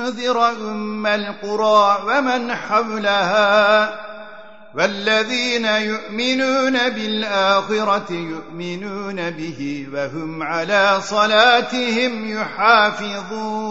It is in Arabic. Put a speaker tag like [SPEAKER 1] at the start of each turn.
[SPEAKER 1] ولتنذر أم القرى ومن حولها والذين يؤمنون بالآخرة يؤمنون به وهم على صلاتهم يحافظون